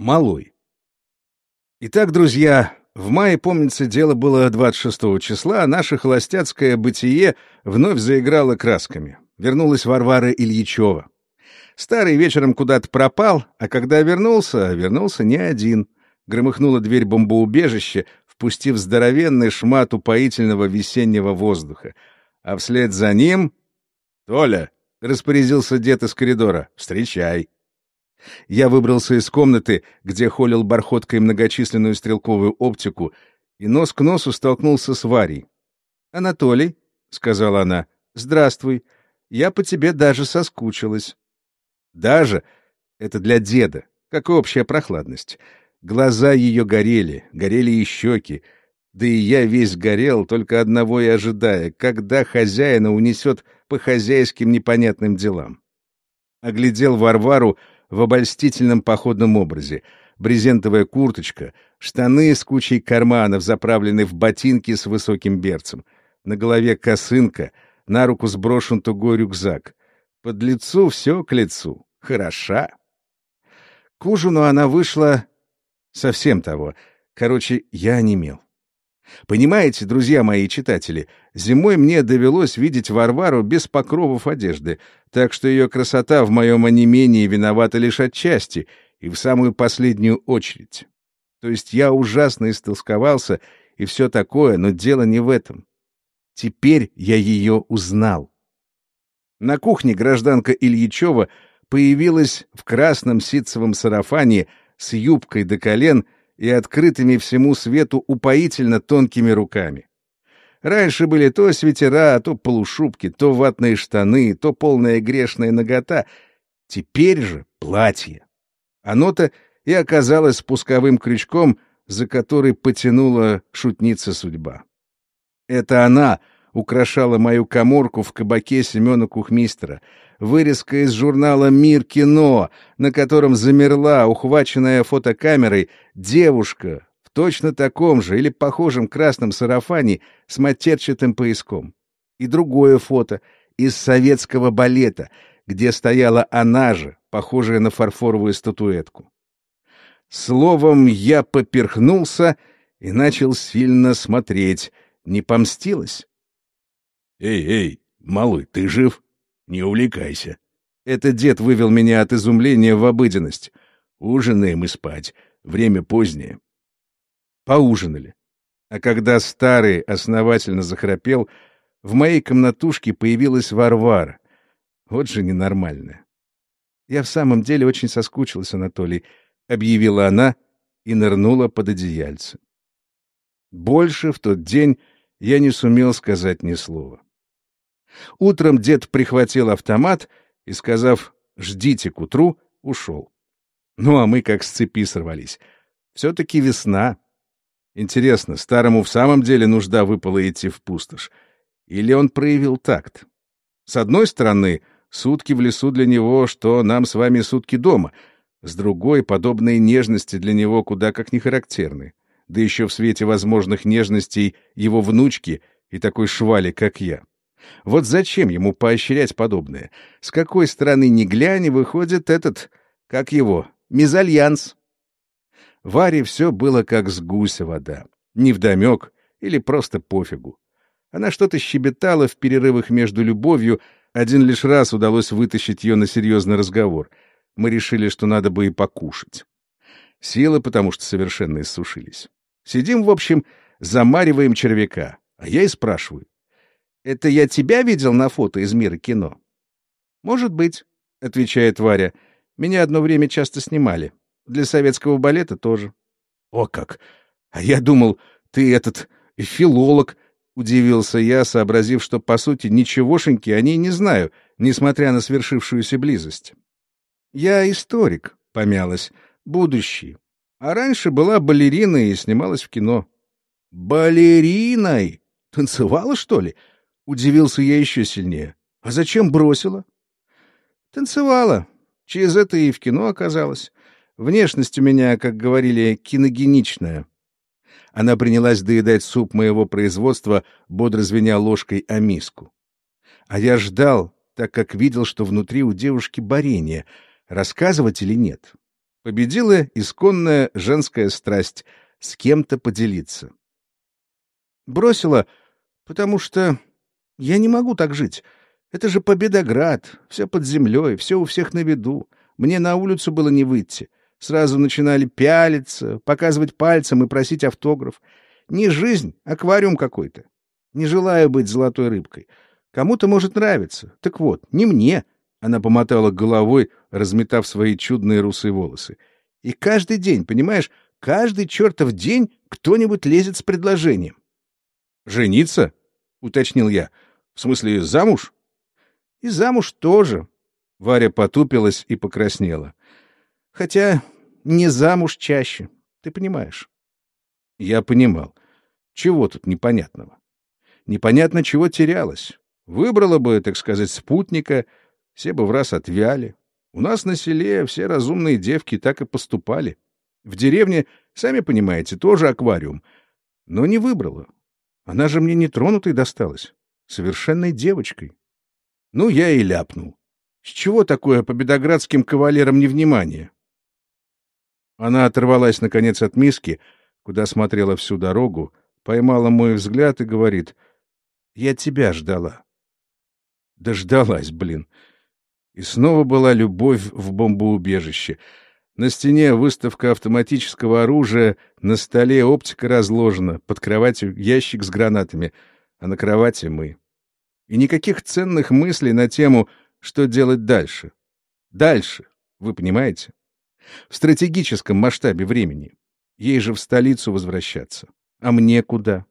Малой. Итак, друзья, в мае, помнится, дело было 26 числа, а наше холостяцкое бытие вновь заиграло красками. Вернулась Варвара Ильичева. Старый вечером куда-то пропал, а когда вернулся, вернулся не один. Громыхнула дверь бомбоубежища, впустив здоровенный шмат упоительного весеннего воздуха. А вслед за ним... «Толя!» — распорядился дед из коридора. «Встречай!» Я выбрался из комнаты, где холил бархоткой многочисленную стрелковую оптику, и нос к носу столкнулся с Варей. «Анатолий», — сказала она, — «здравствуй. Я по тебе даже соскучилась». «Даже» — это для деда, как общая прохладность. Глаза ее горели, горели и щеки. Да и я весь горел, только одного и ожидая, когда хозяина унесет по хозяйским непонятным делам. Оглядел Варвару, в обольстительном походном образе. Брезентовая курточка, штаны с кучей карманов, заправленные в ботинки с высоким берцем. На голове косынка, на руку сброшен тугой рюкзак. Под лицу все к лицу. Хороша. К ужину она вышла совсем того. Короче, я онемел. Понимаете, друзья мои читатели, зимой мне довелось видеть Варвару без покровов одежды, так что ее красота в моем онемении виновата лишь отчасти и в самую последнюю очередь. То есть я ужасно истолсковался и все такое, но дело не в этом. Теперь я ее узнал. На кухне гражданка Ильичева появилась в красном ситцевом сарафане с юбкой до колен — и открытыми всему свету упоительно тонкими руками. Раньше были то свитера, то полушубки, то ватные штаны, то полная грешная нагота. Теперь же платье. Оно-то и оказалось спусковым крючком, за который потянула шутница судьба. Это она украшала мою коморку в кабаке Семена Кухмистера, вырезка из журнала «Мир кино», на котором замерла, ухваченная фотокамерой, девушка в точно таком же или похожем красном сарафане с матерчатым пояском. И другое фото из советского балета, где стояла она же, похожая на фарфоровую статуэтку. Словом, я поперхнулся и начал сильно смотреть. Не помстилась? «Эй, эй, малый, ты жив?» Не увлекайся. Это дед вывел меня от изумления в обыденность. Ужинаем и спать. Время позднее. Поужинали. А когда старый основательно захрапел, в моей комнатушке появилась Варвара. Вот же ненормальная. Я в самом деле очень соскучилась, Анатолий, — объявила она и нырнула под одеяльце. Больше в тот день я не сумел сказать ни слова. Утром дед прихватил автомат и, сказав «ждите к утру», ушел. Ну, а мы как с цепи сорвались. Все-таки весна. Интересно, старому в самом деле нужда выпала идти в пустошь? Или он проявил такт? С одной стороны, сутки в лесу для него, что нам с вами сутки дома. С другой, подобные нежности для него куда как не характерны. Да еще в свете возможных нежностей его внучки и такой швали, как я. Вот зачем ему поощрять подобное? С какой стороны ни глянь, выходит этот, как его, мезальянс. Варе все было как с гуся вода. Невдомек или просто пофигу. Она что-то щебетала в перерывах между любовью, один лишь раз удалось вытащить ее на серьезный разговор. Мы решили, что надо бы и покушать. Силы, потому что совершенно иссушились. Сидим, в общем, замариваем червяка. А я и спрашиваю, это я тебя видел на фото из мира кино? Может быть, отвечает Варя. Меня одно время часто снимали. Для советского балета тоже. О как! А я думал, ты этот филолог, удивился я, сообразив, что по сути ничегошеньки о ней не знаю, несмотря на свершившуюся близость. Я историк, помялась, будущий. А раньше была балериной и снималась в кино. Балериной? Танцевала, что ли? Удивился я еще сильнее. А зачем бросила? Танцевала. Через это и в кино оказалась. Внешность у меня, как говорили, киногеничная. Она принялась доедать суп моего производства, бодро звеня ложкой о миску. А я ждал, так как видел, что внутри у девушки борение, рассказывать или нет. Победила исконная женская страсть с кем-то поделиться. Бросила, потому что я не могу так жить. Это же Победоград, все под землей, все у всех на виду. Мне на улицу было не выйти. Сразу начинали пялиться, показывать пальцем и просить автограф. Не жизнь, аквариум какой-то. Не желаю быть золотой рыбкой. Кому-то может нравиться. Так вот, не мне. Она помотала головой, разметав свои чудные русые волосы. И каждый день, понимаешь, каждый чертов день кто-нибудь лезет с предложением. «Жениться?» — уточнил я. «В смысле, замуж?» «И замуж тоже». Варя потупилась и покраснела. «Хотя не замуж чаще, ты понимаешь». Я понимал. Чего тут непонятного? Непонятно, чего терялось. Выбрала бы, так сказать, спутника, все бы в раз отвяли. У нас на селе все разумные девки так и поступали. В деревне, сами понимаете, тоже аквариум. Но не выбрала. Она же мне нетронутой досталась. Совершенной девочкой. Ну, я и ляпнул. С чего такое победоградским кавалерам невнимание? Она оторвалась, наконец, от миски, куда смотрела всю дорогу, поймала мой взгляд и говорит, «Я тебя ждала». Дождалась, блин. И снова была любовь в бомбоубежище. На стене выставка автоматического оружия, на столе оптика разложена, под кроватью ящик с гранатами, а на кровати мы. И никаких ценных мыслей на тему, что делать дальше. Дальше, вы понимаете? В стратегическом масштабе времени. Ей же в столицу возвращаться. А мне куда?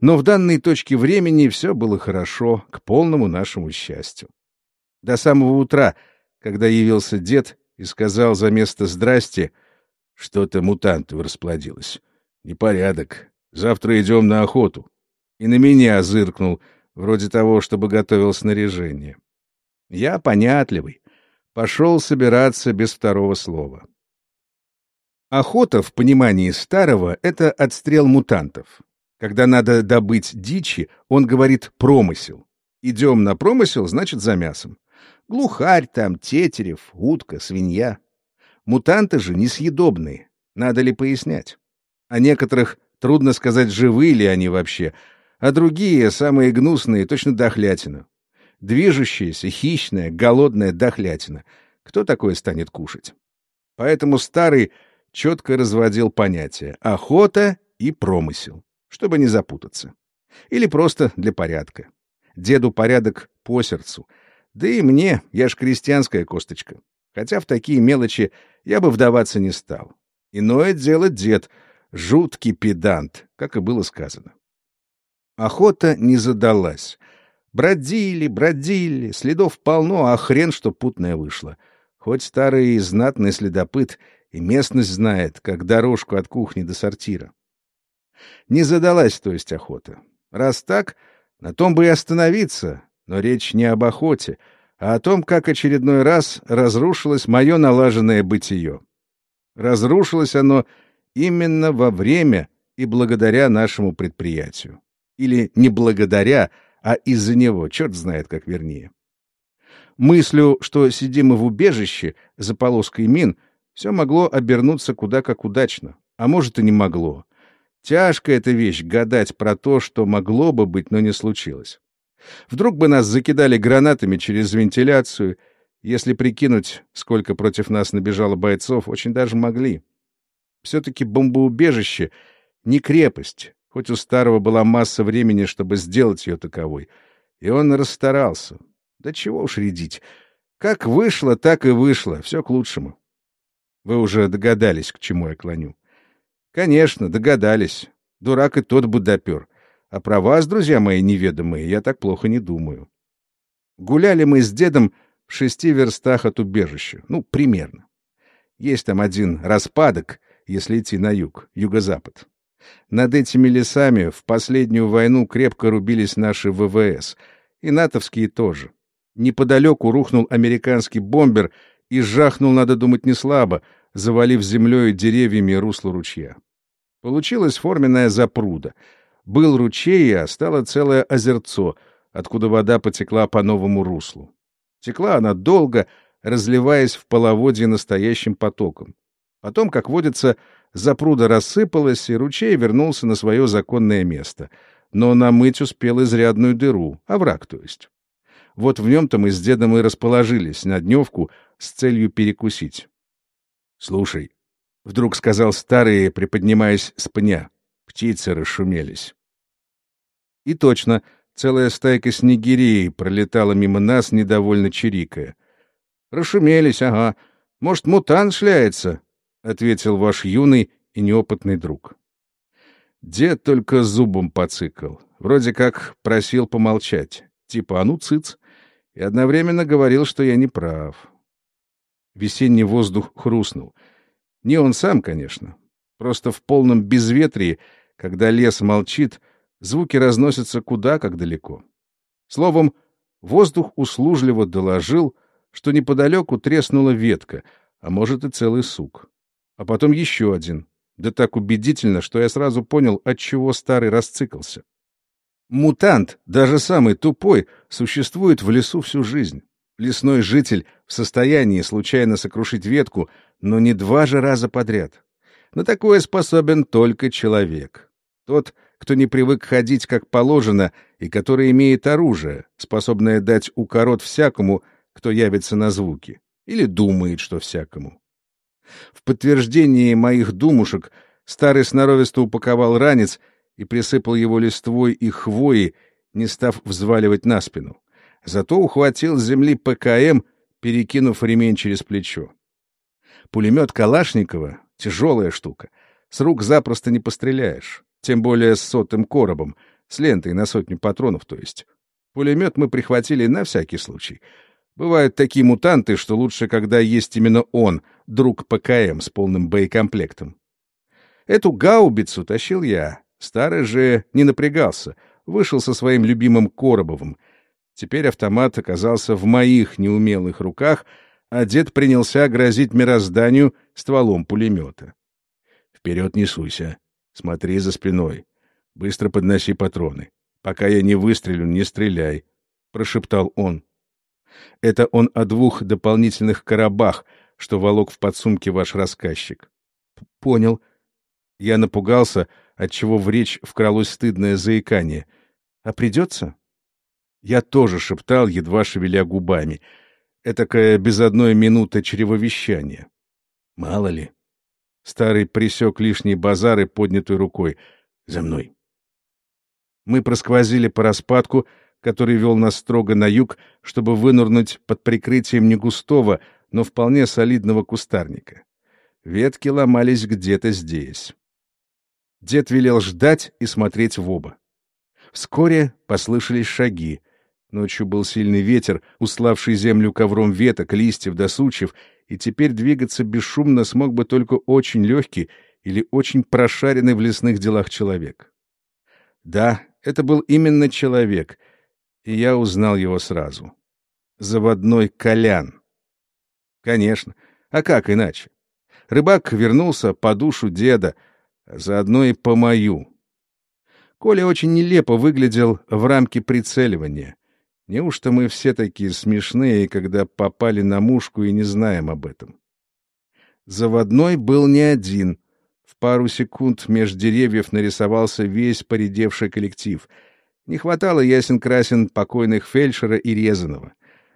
Но в данной точке времени все было хорошо, к полному нашему счастью. До самого утра, когда явился дед и сказал за место «здрасте», что-то мутантов расплодилось. Непорядок. Завтра идем на охоту. И на меня зыркнул, вроде того, чтобы готовил снаряжение. Я понятливый. Пошел собираться без второго слова. Охота, в понимании старого, — это отстрел мутантов. Когда надо добыть дичи, он говорит «промысел». Идем на промысел, значит, за мясом. Глухарь там, тетерев, утка, свинья. Мутанты же несъедобные. Надо ли пояснять? О некоторых трудно сказать, живы ли они вообще, а другие, самые гнусные, точно дохлятина. Движущаяся, хищная, голодная дохлятина. Кто такое станет кушать? Поэтому старый четко разводил понятия «охота» и «промысел», чтобы не запутаться. Или просто для порядка. Деду порядок по сердцу — да и мне, я ж крестьянская косточка. Хотя в такие мелочи я бы вдаваться не стал. Иное дело дед, жуткий педант, как и было сказано. Охота не задалась. Бродили, бродили, следов полно, а хрен, что путное вышло. Хоть старый и знатный следопыт и местность знает, как дорожку от кухни до сортира. Не задалась, то есть, охота. Раз так, на том бы и остановиться, но речь не об охоте, а о том, как очередной раз разрушилось мое налаженное бытие. Разрушилось оно именно во время и благодаря нашему предприятию. Или не благодаря, а из-за него, черт знает как вернее. Мыслю, что сидим мы в убежище за полоской мин, все могло обернуться куда как удачно, а может и не могло. Тяжкая эта вещь — гадать про то, что могло бы быть, но не случилось. Вдруг бы нас закидали гранатами через вентиляцию. Если прикинуть, сколько против нас набежало бойцов, очень даже могли. Все-таки бомбоубежище — не крепость, хоть у старого была масса времени, чтобы сделать ее таковой. И он расстарался. Да чего уж рядить. Как вышло, так и вышло. Все к лучшему. Вы уже догадались, к чему я клоню. Конечно, догадались. Дурак и тот бы допер. А про вас, друзья мои неведомые, я так плохо не думаю. Гуляли мы с дедом в шести верстах от убежища. Ну, примерно. Есть там один распадок, если идти на юг, юго-запад. Над этими лесами в последнюю войну крепко рубились наши ВВС, и натовские тоже. Неподалеку рухнул американский бомбер и жахнул, надо думать, не слабо, завалив землей деревьями русло ручья. Получилась форменная запруда — был ручей, а стало целое озерцо, откуда вода потекла по новому руслу. Текла она долго, разливаясь в половодье настоящим потоком. Потом, как водится, запруда рассыпалась, и ручей вернулся на свое законное место. Но намыть успел изрядную дыру, овраг то есть. Вот в нем-то мы с дедом и расположились на дневку с целью перекусить. — Слушай, — вдруг сказал старый, приподнимаясь с пня, — птицы расшумелись. И точно, целая стайка снегирей пролетала мимо нас, недовольно чирикая. — Расшумелись, ага. Может, мутант шляется? — ответил ваш юный и неопытный друг. Дед только зубом поцикал. Вроде как просил помолчать. Типа, а ну, цыц и одновременно говорил, что я не прав. Весенний воздух хрустнул. Не он сам, конечно. Просто в полном безветрии, когда лес молчит, звуки разносятся куда как далеко. Словом, воздух услужливо доложил, что неподалеку треснула ветка, а может и целый сук. А потом еще один. Да так убедительно, что я сразу понял, от чего старый расцикался. Мутант, даже самый тупой, существует в лесу всю жизнь. Лесной житель в состоянии случайно сокрушить ветку, но не два же раза подряд. На такое способен только человек. Тот, кто не привык ходить как положено и который имеет оружие, способное дать укорот всякому, кто явится на звуки, или думает, что всякому. В подтверждение моих думушек старый сноровисто упаковал ранец — и присыпал его листвой и хвоей, не став взваливать на спину. Зато ухватил с земли ПКМ, перекинув ремень через плечо. Пулемет Калашникова — тяжелая штука. С рук запросто не постреляешь, тем более с сотым коробом, с лентой на сотню патронов, то есть. Пулемет мы прихватили на всякий случай. Бывают такие мутанты, что лучше, когда есть именно он, друг ПКМ с полным боекомплектом. Эту гаубицу тащил я, Старый же не напрягался, вышел со своим любимым Коробовым. Теперь автомат оказался в моих неумелых руках, а дед принялся грозить мирозданию стволом пулемета. «Вперед не суйся. Смотри за спиной. Быстро подноси патроны. Пока я не выстрелю, не стреляй», — прошептал он. Это он о двух дополнительных коробах, что волок в подсумке ваш рассказчик. «Понял». Я напугался, — отчего в речь вкралось стыдное заикание. «А придется?» Я тоже шептал, едва шевеля губами. Этакая без одной минуты чревовещания. Мало ли. Старый присек лишний базар и поднятой рукой. «За мной!» Мы просквозили по распадку, который вел нас строго на юг, чтобы вынырнуть под прикрытием негустого, но вполне солидного кустарника. Ветки ломались где-то здесь. Дед велел ждать и смотреть в оба. Вскоре послышались шаги. Ночью был сильный ветер, уславший землю ковром веток, листьев до сучьев, и теперь двигаться бесшумно смог бы только очень легкий или очень прошаренный в лесных делах человек. Да, это был именно человек, и я узнал его сразу. Заводной Колян. Конечно, а как иначе? Рыбак вернулся по душу деда, а заодно и по мою. Коля очень нелепо выглядел в рамке прицеливания. Неужто мы все такие смешные, когда попали на мушку и не знаем об этом? Заводной был не один. В пару секунд меж деревьев нарисовался весь поредевший коллектив. Не хватало ясен-красен покойных фельдшера и резаного.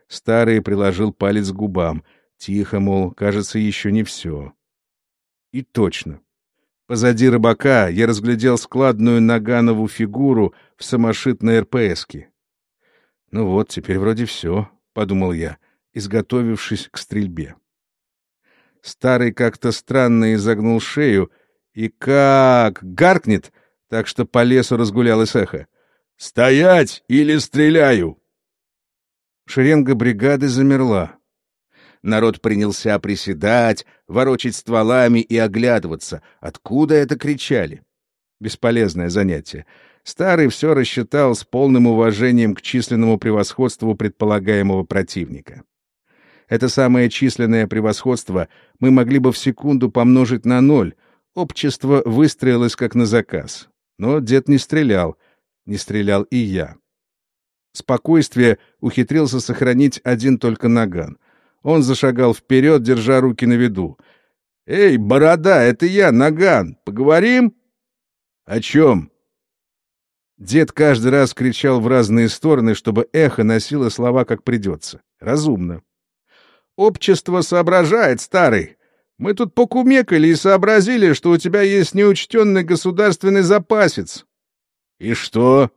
Старый приложил палец к губам. Тихо, мол, кажется, еще не все. И точно. Позади рыбака я разглядел складную Наганову фигуру в самошитной РПСке. «Ну вот, теперь вроде все», — подумал я, изготовившись к стрельбе. Старый как-то странно изогнул шею и как гаркнет, так что по лесу разгулялось эхо. «Стоять или стреляю!» Шеренга бригады замерла. Народ принялся приседать, ворочать стволами и оглядываться. Откуда это кричали? Бесполезное занятие. Старый все рассчитал с полным уважением к численному превосходству предполагаемого противника. Это самое численное превосходство мы могли бы в секунду помножить на ноль. Общество выстроилось как на заказ. Но дед не стрелял. Не стрелял и я. Спокойствие ухитрился сохранить один только наган. Он зашагал вперед, держа руки на виду. «Эй, борода, это я, Наган. Поговорим?» «О чем?» Дед каждый раз кричал в разные стороны, чтобы эхо носило слова как придется. Разумно. «Общество соображает, старый. Мы тут покумекали и сообразили, что у тебя есть неучтенный государственный запасец». «И что?»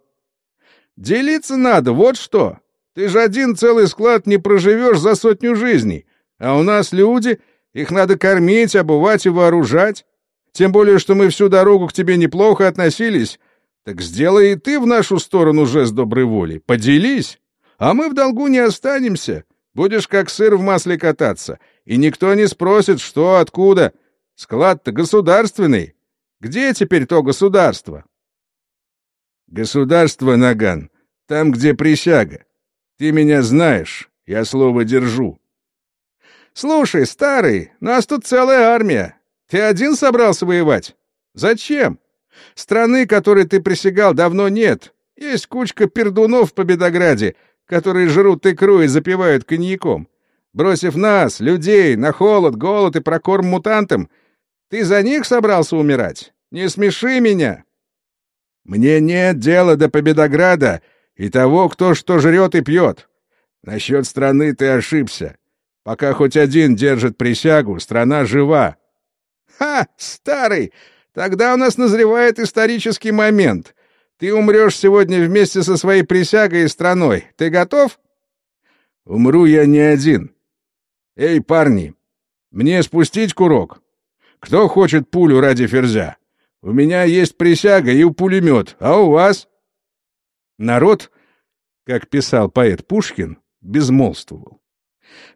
«Делиться надо, вот что. Ты же один целый склад не проживешь за сотню жизней. А у нас люди, их надо кормить, обувать и вооружать. Тем более, что мы всю дорогу к тебе неплохо относились. Так сделай и ты в нашу сторону жест доброй воли. Поделись. А мы в долгу не останемся. Будешь как сыр в масле кататься. И никто не спросит, что, откуда. Склад-то государственный. Где теперь то государство? Государство, Наган, там, где присяга. Ты меня знаешь, я слово держу. Слушай, старый, нас тут целая армия. Ты один собрался воевать? Зачем? Страны, которой ты присягал, давно нет. Есть кучка пердунов в Победограде, которые жрут икру и запивают коньяком. Бросив нас, людей, на холод, голод и прокорм мутантам, ты за них собрался умирать? Не смеши меня. Мне нет дела до Победограда и того, кто что жрет и пьет. Насчет страны ты ошибся. Пока хоть один держит присягу, страна жива. Ха, старый, тогда у нас назревает исторический момент. Ты умрешь сегодня вместе со своей присягой и страной. Ты готов? Умру я не один. Эй, парни, мне спустить курок? Кто хочет пулю ради ферзя? У меня есть присяга и пулемет, а у вас? Народ, как писал поэт Пушкин, безмолвствовал.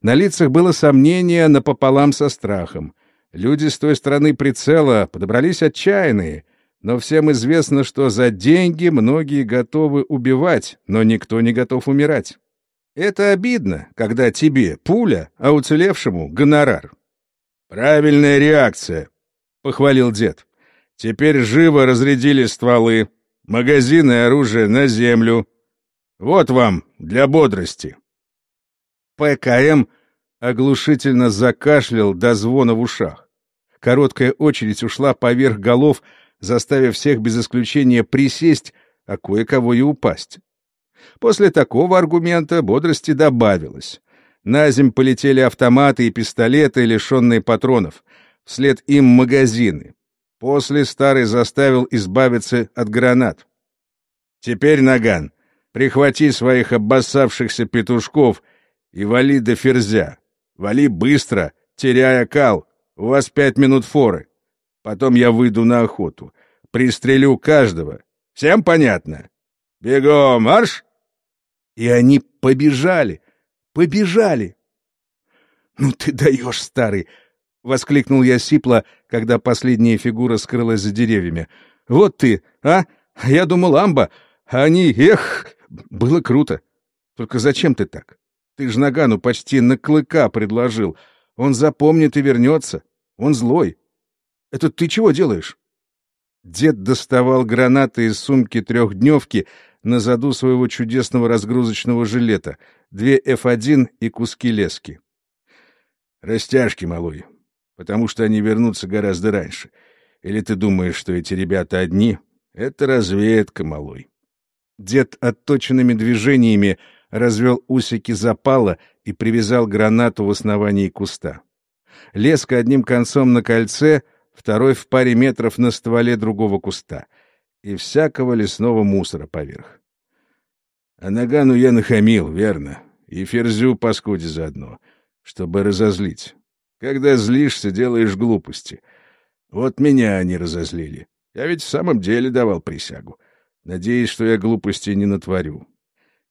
На лицах было сомнение напополам со страхом. Люди с той стороны прицела подобрались отчаянные, но всем известно, что за деньги многие готовы убивать, но никто не готов умирать. Это обидно, когда тебе пуля, а уцелевшему гонорар. «Правильная реакция», — похвалил дед. Теперь живо разрядили стволы, магазины и оружие на землю. Вот вам для бодрости. ПКМ оглушительно закашлял до звона в ушах. Короткая очередь ушла поверх голов, заставив всех без исключения присесть, а кое-кого и упасть. После такого аргумента бодрости добавилось. На земь полетели автоматы и пистолеты, лишенные патронов. Вслед им магазины. После старый заставил избавиться от гранат. Теперь, Наган, прихвати своих обоссавшихся петушков и вали до ферзя. Вали быстро, теряя кал. У вас пять минут форы. Потом я выйду на охоту. Пристрелю каждого. Всем понятно? Бегом, марш! И они побежали, побежали. Ну ты даешь, старый! — воскликнул я сипло, когда последняя фигура скрылась за деревьями. «Вот ты, а? Я думал, амба. Они, эх, было круто. Только зачем ты так? Ты ж Нагану почти на клыка предложил. Он запомнит и вернется. Он злой. Это ты чего делаешь?» Дед доставал гранаты из сумки трехдневки на заду своего чудесного разгрузочного жилета, две F1 и куски лески. «Растяжки, малой потому что они вернутся гораздо раньше. Или ты думаешь, что эти ребята одни? Это разведка, малой. Дед отточенными движениями развел усики запала и привязал гранату в основании куста. Леска одним концом на кольце, второй в паре метров на стволе другого куста. И всякого лесного мусора поверх. А нагану я нахамил, верно, и ферзю паскуде заодно, чтобы разозлить. Когда злишься, делаешь глупости. Вот меня они разозлили. Я ведь в самом деле давал присягу. Надеюсь, что я глупости не натворю.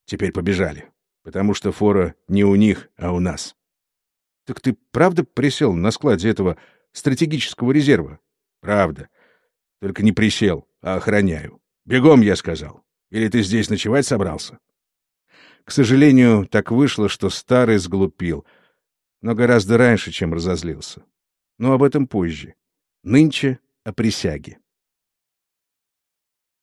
Теперь побежали, потому что фора не у них, а у нас. — Так ты правда присел на складе этого стратегического резерва? — Правда. Только не присел, а охраняю. Бегом, я сказал. Или ты здесь ночевать собрался? К сожалению, так вышло, что старый сглупил — но гораздо раньше, чем разозлился. Но об этом позже. Нынче о присяге.